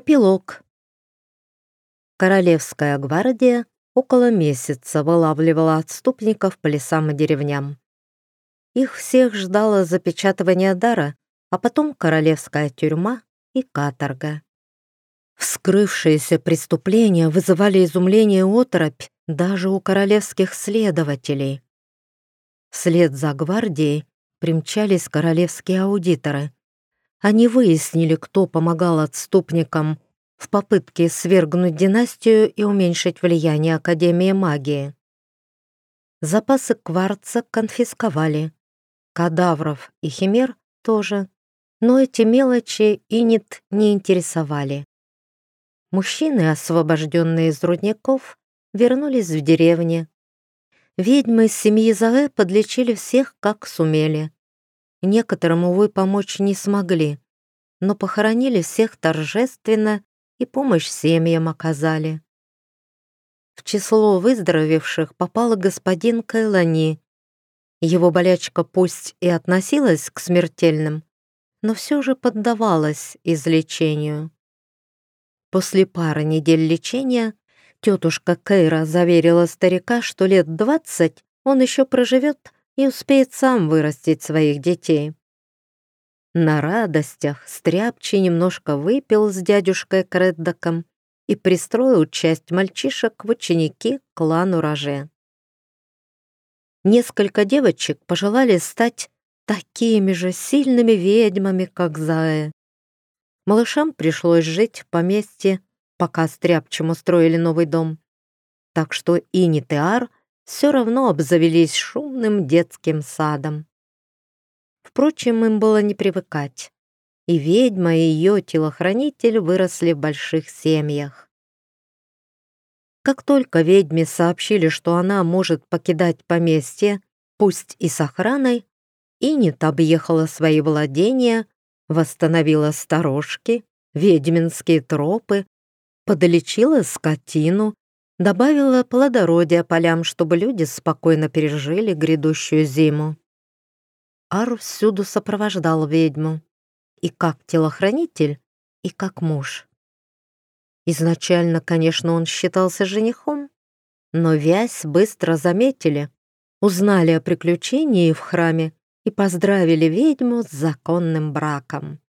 Эпилог. Королевская гвардия около месяца вылавливала отступников по лесам и деревням. Их всех ждало запечатывание дара, а потом королевская тюрьма и каторга. Вскрывшиеся преступления вызывали изумление и оторопь даже у королевских следователей. Вслед за гвардией примчались королевские аудиторы — они выяснили, кто помогал отступникам в попытке свергнуть династию и уменьшить влияние Академии магии. Запасы кварца конфисковали, кадавров и химер тоже, но эти мелочи Инит не интересовали. Мужчины, освобожденные из рудников, вернулись в деревню. Ведьмы из семьи Заэ подлечили всех, как сумели. Некоторым, увы, помочь не смогли, но похоронили всех торжественно и помощь семьям оказали. В число выздоровевших попал господин Кайлани. Его болячка пусть и относилась к смертельным, но все же поддавалась излечению. После пары недель лечения тетушка Кейра заверила старика, что лет двадцать он еще проживет и успеет сам вырастить своих детей. На радостях Стряпчий немножко выпил с дядюшкой Креддоком и пристроил часть мальчишек в ученики клану Роже. Несколько девочек пожелали стать такими же сильными ведьмами, как Зая. Малышам пришлось жить в поместье, пока Стряпчим устроили новый дом. Так что и Нитеар — все равно обзавелись шумным детским садом. Впрочем, им было не привыкать. И ведьма, и ее телохранитель выросли в больших семьях. Как только ведьме сообщили, что она может покидать поместье, пусть и с охраной, Инет объехала свои владения, восстановила сторожки, ведьминские тропы, подлечила скотину, Добавила плодородия полям, чтобы люди спокойно пережили грядущую зиму. Ар всюду сопровождал ведьму. И как телохранитель, и как муж. Изначально, конечно, он считался женихом, но вязь быстро заметили, узнали о приключении в храме и поздравили ведьму с законным браком.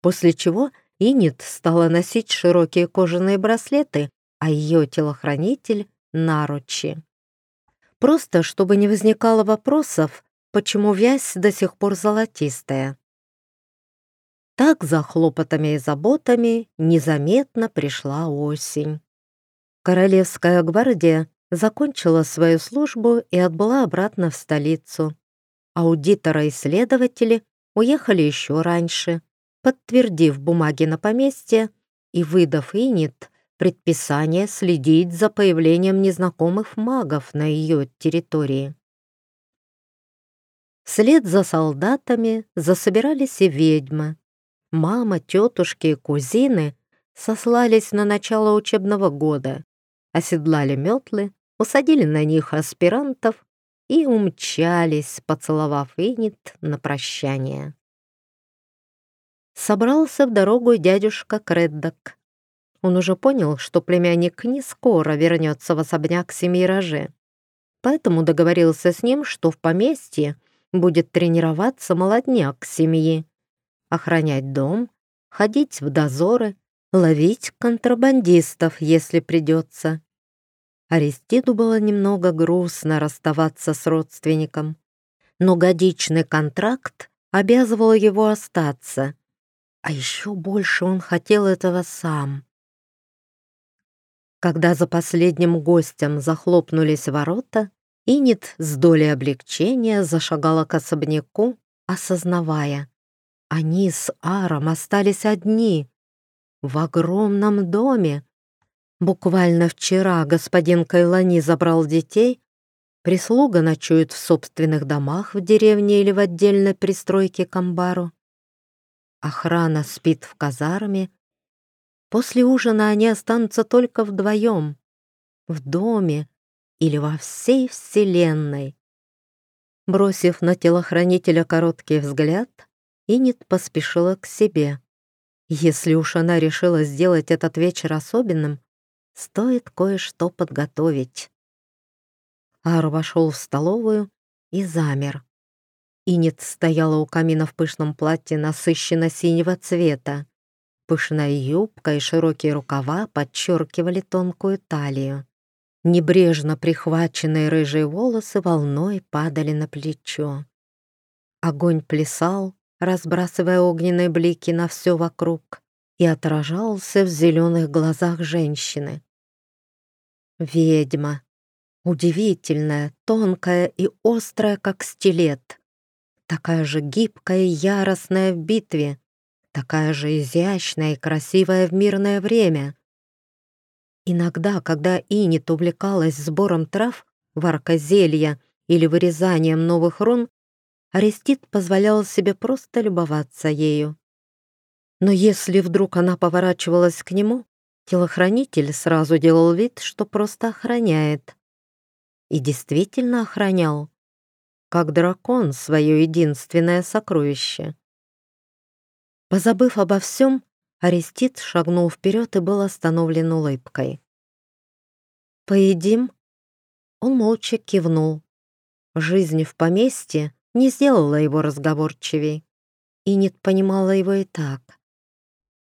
После чего Инит стала носить широкие кожаные браслеты а ее телохранитель — наручи. Просто, чтобы не возникало вопросов, почему вязь до сих пор золотистая. Так за хлопотами и заботами незаметно пришла осень. Королевская гвардия закончила свою службу и отбыла обратно в столицу. Аудиторы и следователи уехали еще раньше, подтвердив бумаги на поместье и выдав Инит предписание следить за появлением незнакомых магов на ее территории. Вслед за солдатами засобирались и ведьмы. Мама, тетушки и кузины сослались на начало учебного года, оседлали метлы, усадили на них аспирантов и умчались, поцеловав Инит на прощание. Собрался в дорогу дядюшка Креддок. Он уже понял, что племянник не скоро вернется в особняк семьи Роже. Поэтому договорился с ним, что в поместье будет тренироваться молодняк семьи, охранять дом, ходить в дозоры, ловить контрабандистов, если придется. Аристиду было немного грустно расставаться с родственником, но годичный контракт обязывал его остаться, а еще больше он хотел этого сам. Когда за последним гостем захлопнулись ворота, Инит с долей облегчения зашагала к особняку, осознавая, они с Аром остались одни в огромном доме. Буквально вчера господин Кайлани забрал детей, прислуга ночует в собственных домах в деревне или в отдельной пристройке к амбару. Охрана спит в казарме, После ужина они останутся только вдвоем, в доме или во всей вселенной. Бросив на телохранителя короткий взгляд, Инит поспешила к себе. Если уж она решила сделать этот вечер особенным, стоит кое-что подготовить. Ар вошел в столовую и замер. Инет стояла у камина в пышном платье насыщенно-синего цвета. Пышная юбка и широкие рукава подчеркивали тонкую талию. Небрежно прихваченные рыжие волосы волной падали на плечо. Огонь плясал, разбрасывая огненные блики на все вокруг, и отражался в зеленых глазах женщины. Ведьма. Удивительная, тонкая и острая, как стилет. Такая же гибкая и яростная в битве, такая же изящная и красивая в мирное время. Иногда, когда Инит увлекалась сбором трав, варкой зелья или вырезанием новых рун, Арестит позволял себе просто любоваться ею. Но если вдруг она поворачивалась к нему, телохранитель сразу делал вид, что просто охраняет. И действительно охранял, как дракон свое единственное сокровище. Позабыв обо всем, Арестит шагнул вперед и был остановлен улыбкой. «Поедим?» Он молча кивнул. Жизнь в поместье не сделала его разговорчивей. И не понимала его и так.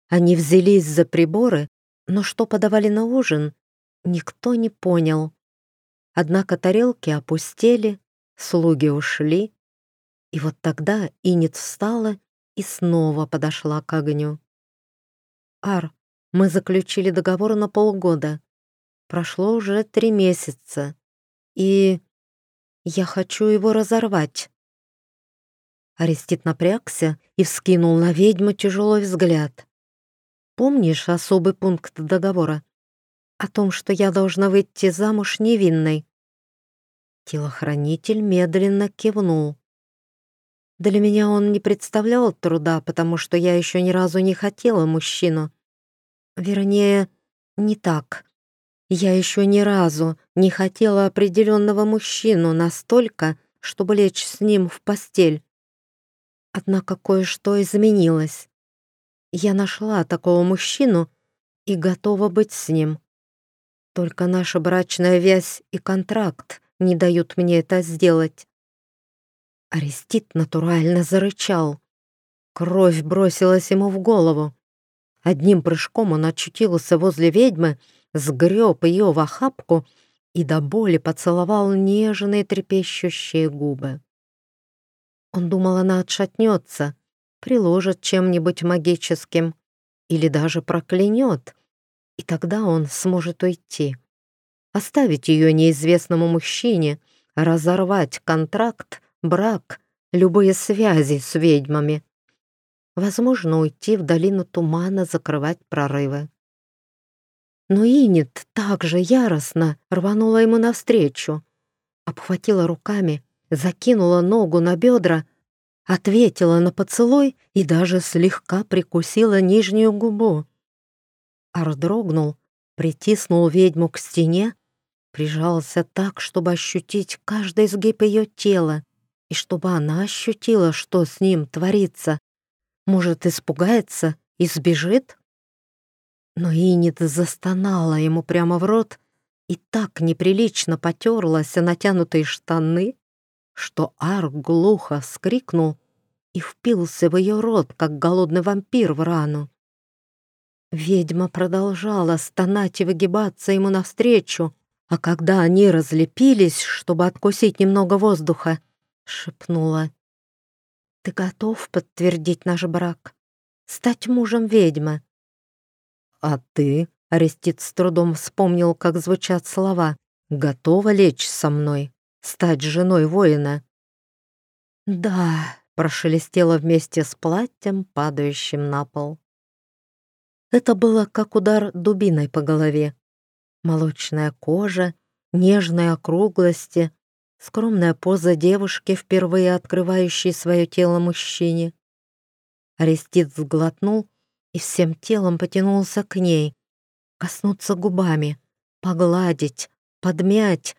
Они взялись за приборы, но что подавали на ужин, никто не понял. Однако тарелки опустели, слуги ушли, и вот тогда Инет встала и снова подошла к огню. «Ар, мы заключили договор на полгода. Прошло уже три месяца, и я хочу его разорвать». Арестит напрягся и вскинул на ведьму тяжелый взгляд. «Помнишь особый пункт договора? О том, что я должна выйти замуж невинной?» Телохранитель медленно кивнул. Для меня он не представлял труда, потому что я еще ни разу не хотела мужчину. Вернее, не так. Я еще ни разу не хотела определенного мужчину настолько, чтобы лечь с ним в постель. Однако кое-что изменилось. Я нашла такого мужчину и готова быть с ним. Только наша брачная вязь и контракт не дают мне это сделать. Арестит натурально зарычал. Кровь бросилась ему в голову. Одним прыжком он очутился возле ведьмы, сгреб ее в охапку и до боли поцеловал нежные трепещущие губы. Он думал, она отшатнется, приложит чем-нибудь магическим или даже проклянет, и тогда он сможет уйти. Оставить ее неизвестному мужчине, разорвать контракт, брак, любые связи с ведьмами. Возможно, уйти в долину тумана, закрывать прорывы. Но Инет также яростно рванула ему навстречу, обхватила руками закинула ногу на бедра, ответила на поцелуй и даже слегка прикусила нижнюю губу. Ар дрогнул, притиснул ведьму к стене, прижался так, чтобы ощутить каждый изгиб ее тела, и чтобы она ощутила, что с ним творится. Может, испугается и сбежит? Но Инит застонала ему прямо в рот и так неприлично потерлась о натянутые штаны, что Ар глухо вскрикнул и впился в ее рот, как голодный вампир в рану. Ведьма продолжала стонать и выгибаться ему навстречу, а когда они разлепились, чтобы откусить немного воздуха, шепнула. «Ты готов подтвердить наш брак? Стать мужем ведьмы?» «А ты?» — Арестит с трудом вспомнил, как звучат слова. «Готова лечь со мной?» стать женой воина. «Да», — прошелестело вместе с платьем, падающим на пол. Это было как удар дубиной по голове. Молочная кожа, нежные округлости, скромная поза девушки, впервые открывающей свое тело мужчине. Арестит сглотнул и всем телом потянулся к ней, коснуться губами, погладить, подмять,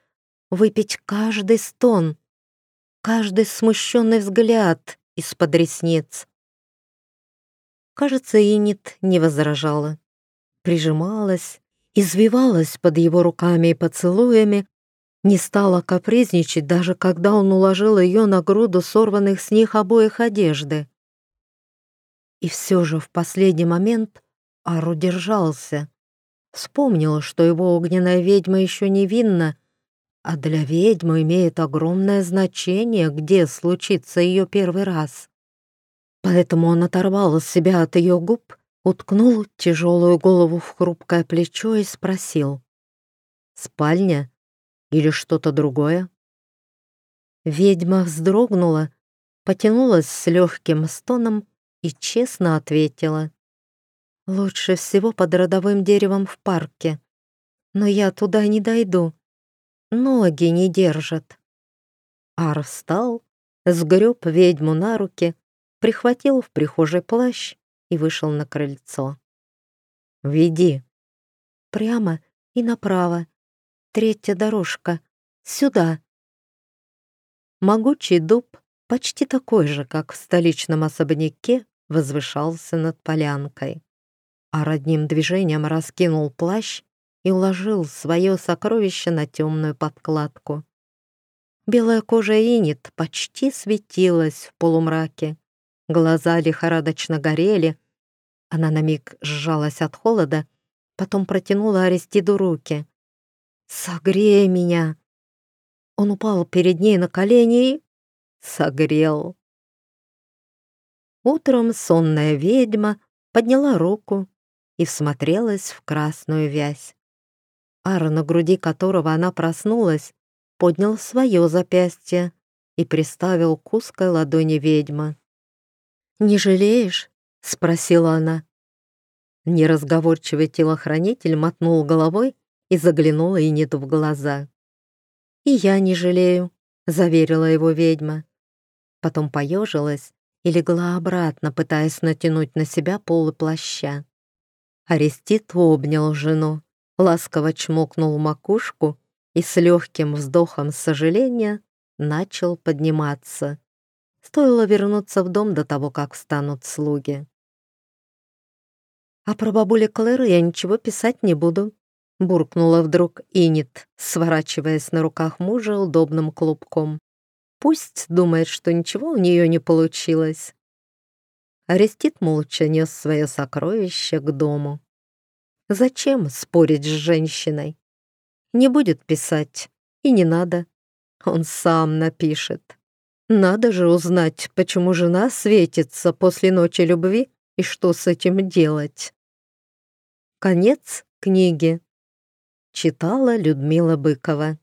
выпить каждый стон, каждый смущенный взгляд из-под ресниц. Кажется, Инит не возражала. Прижималась, извивалась под его руками и поцелуями, не стала капризничать, даже когда он уложил ее на груду сорванных с них обоих одежды. И все же в последний момент Ару держался. Вспомнил, что его огненная ведьма еще невинна, а для ведьмы имеет огромное значение, где случится ее первый раз. Поэтому он оторвал себя от ее губ, уткнул тяжелую голову в хрупкое плечо и спросил. «Спальня?» Или что-то другое? Ведьма вздрогнула, потянулась с легким стоном и честно ответила. «Лучше всего под родовым деревом в парке. Но я туда не дойду. Ноги не держат». Ар встал, сгреб ведьму на руки, прихватил в прихожей плащ и вышел на крыльцо. «Веди». «Прямо и направо», Третья дорожка. Сюда. Могучий дуб, почти такой же, как в столичном особняке, возвышался над полянкой. А родним движением раскинул плащ и уложил свое сокровище на темную подкладку. Белая кожа инит почти светилась в полумраке. Глаза лихорадочно горели. Она на миг сжалась от холода, потом протянула Аристиду руки. «Согрей меня!» Он упал перед ней на колени и согрел. Утром сонная ведьма подняла руку и всмотрелась в красную вязь. Ара, на груди которого она проснулась, поднял свое запястье и приставил к узкой ладони ведьмы. «Не жалеешь?» — спросила она. Неразговорчивый телохранитель мотнул головой и заглянула Иниту в глаза. «И я не жалею», — заверила его ведьма. Потом поежилась и легла обратно, пытаясь натянуть на себя полы плаща. Арестит обнял жену, ласково чмокнул макушку и с легким вздохом сожаления начал подниматься. Стоило вернуться в дом до того, как встанут слуги. А про бабуле Клэр я ничего писать не буду буркнула вдруг Инит, сворачиваясь на руках мужа удобным клубком. Пусть думает, что ничего у нее не получилось. Арестит молча нес свое сокровище к дому. Зачем спорить с женщиной? Не будет писать, и не надо. Он сам напишет. Надо же узнать, почему жена светится после ночи любви и что с этим делать. Конец книги. Читала Людмила Быкова.